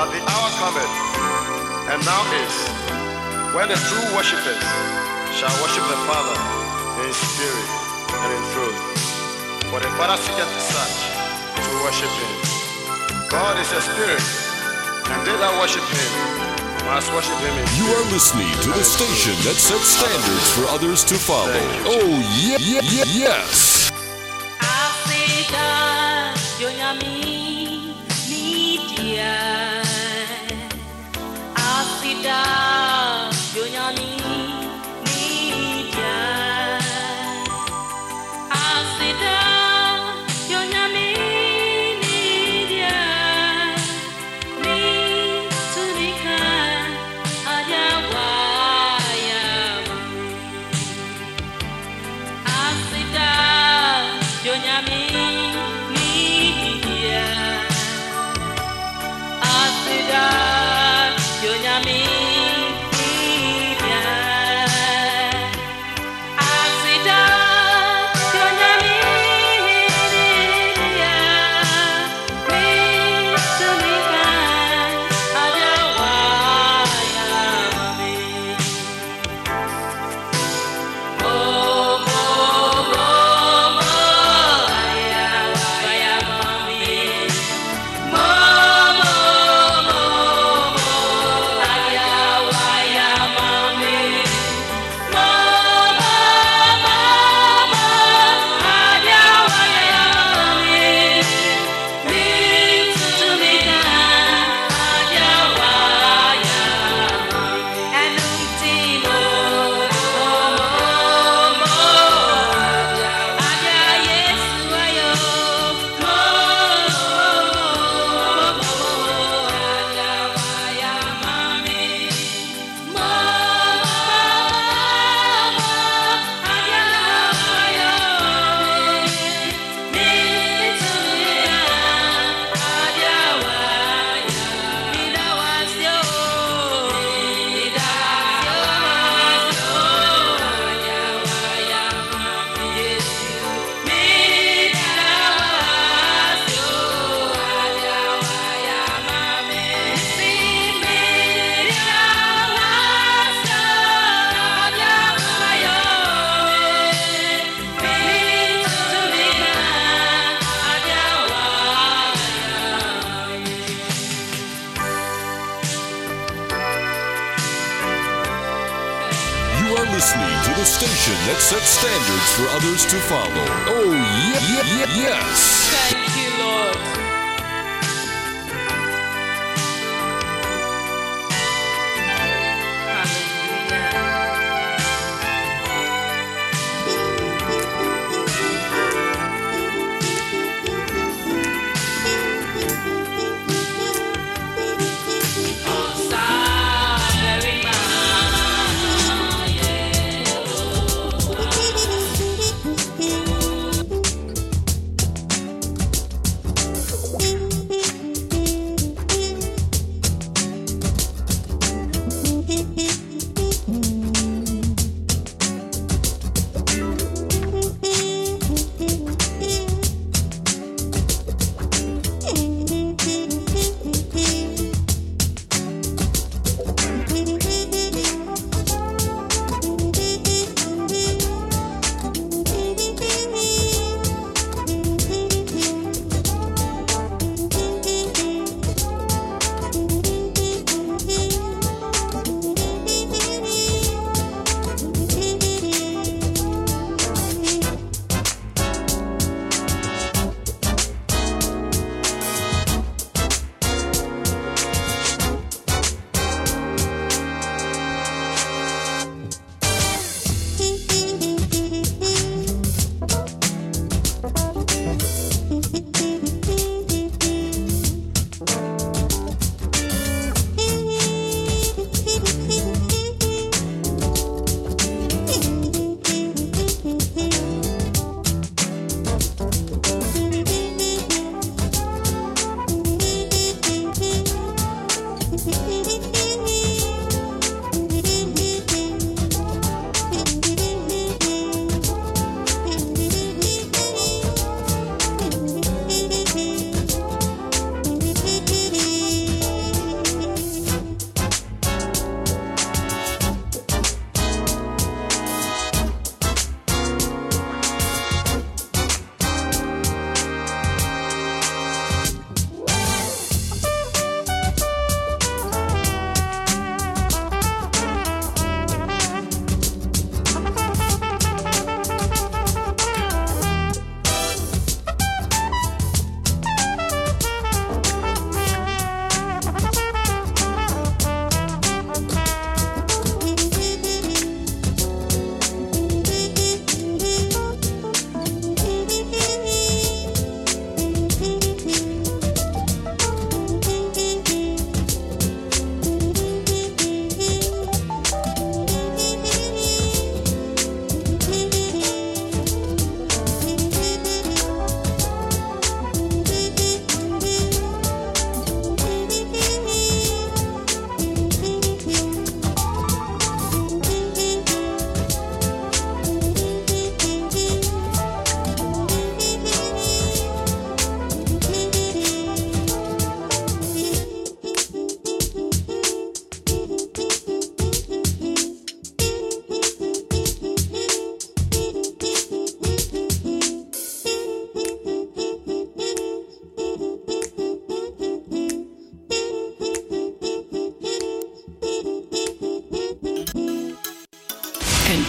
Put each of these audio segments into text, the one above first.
But the hour cometh, and now is, when the true worshippers shall worship the Father in spirit and in truth. For the Father seeketh such to worship him. God is a spirit, and they that worship him must worship him in You are listening to the station that sets standards for others to follow. You, Oh, yeah, yeah, yeah, yes. Africa, Yonyami, Media. Africa, Yonyami, sets standards for others to follow. Oh, yeah, yeah, yes. Thank you, Lord.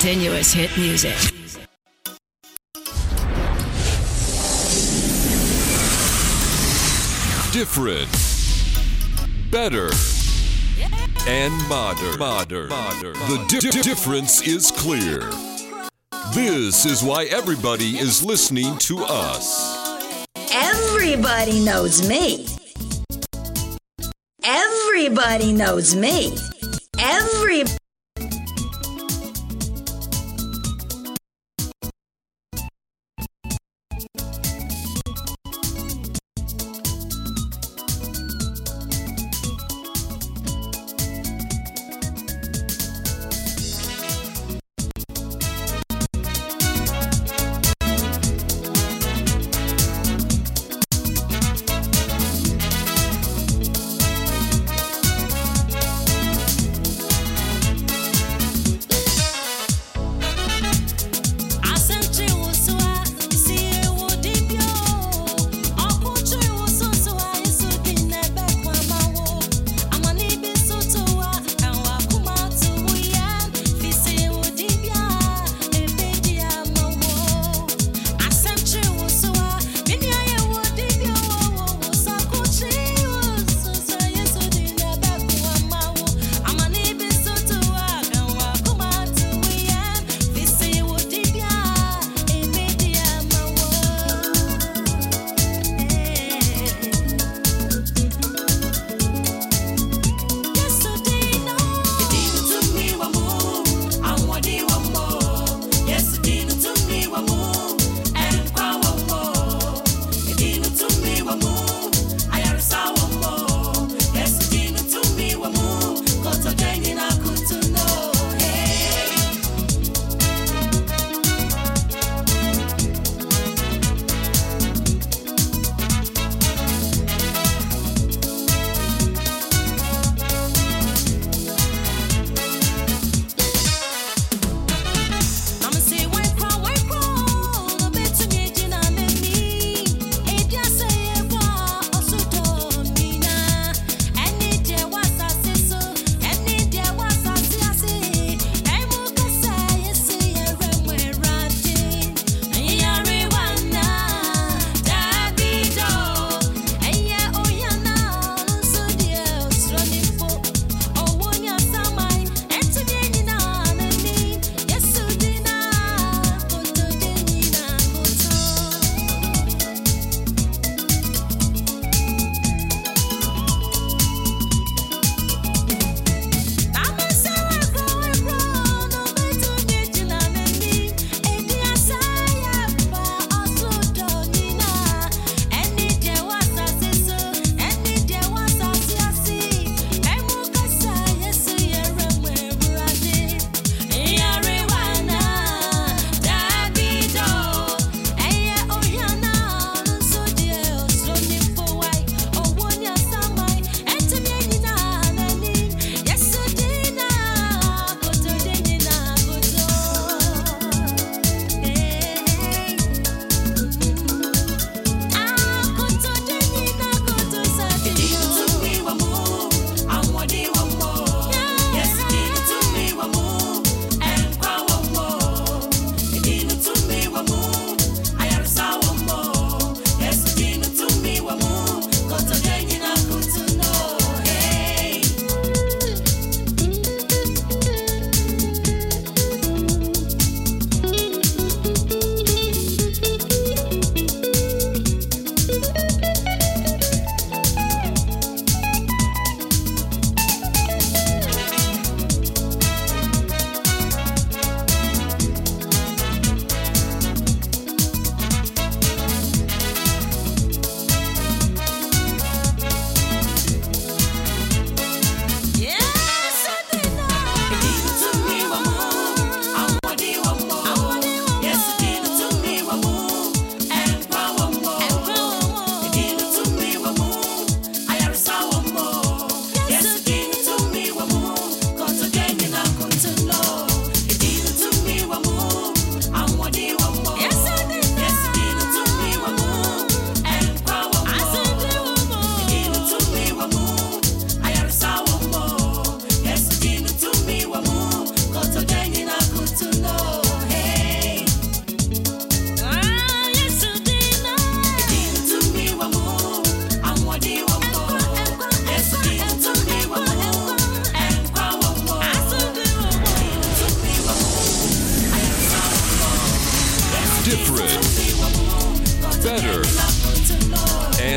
Continuous hit music. Different. Better. And modern. Modern. Modern. The di- di- difference is clear. This is why everybody is listening to us. Everybody knows me. Everybody knows me. Every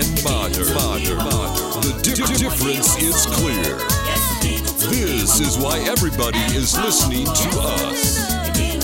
and modern. The di- difference is clear. This is why everybody is listening to us.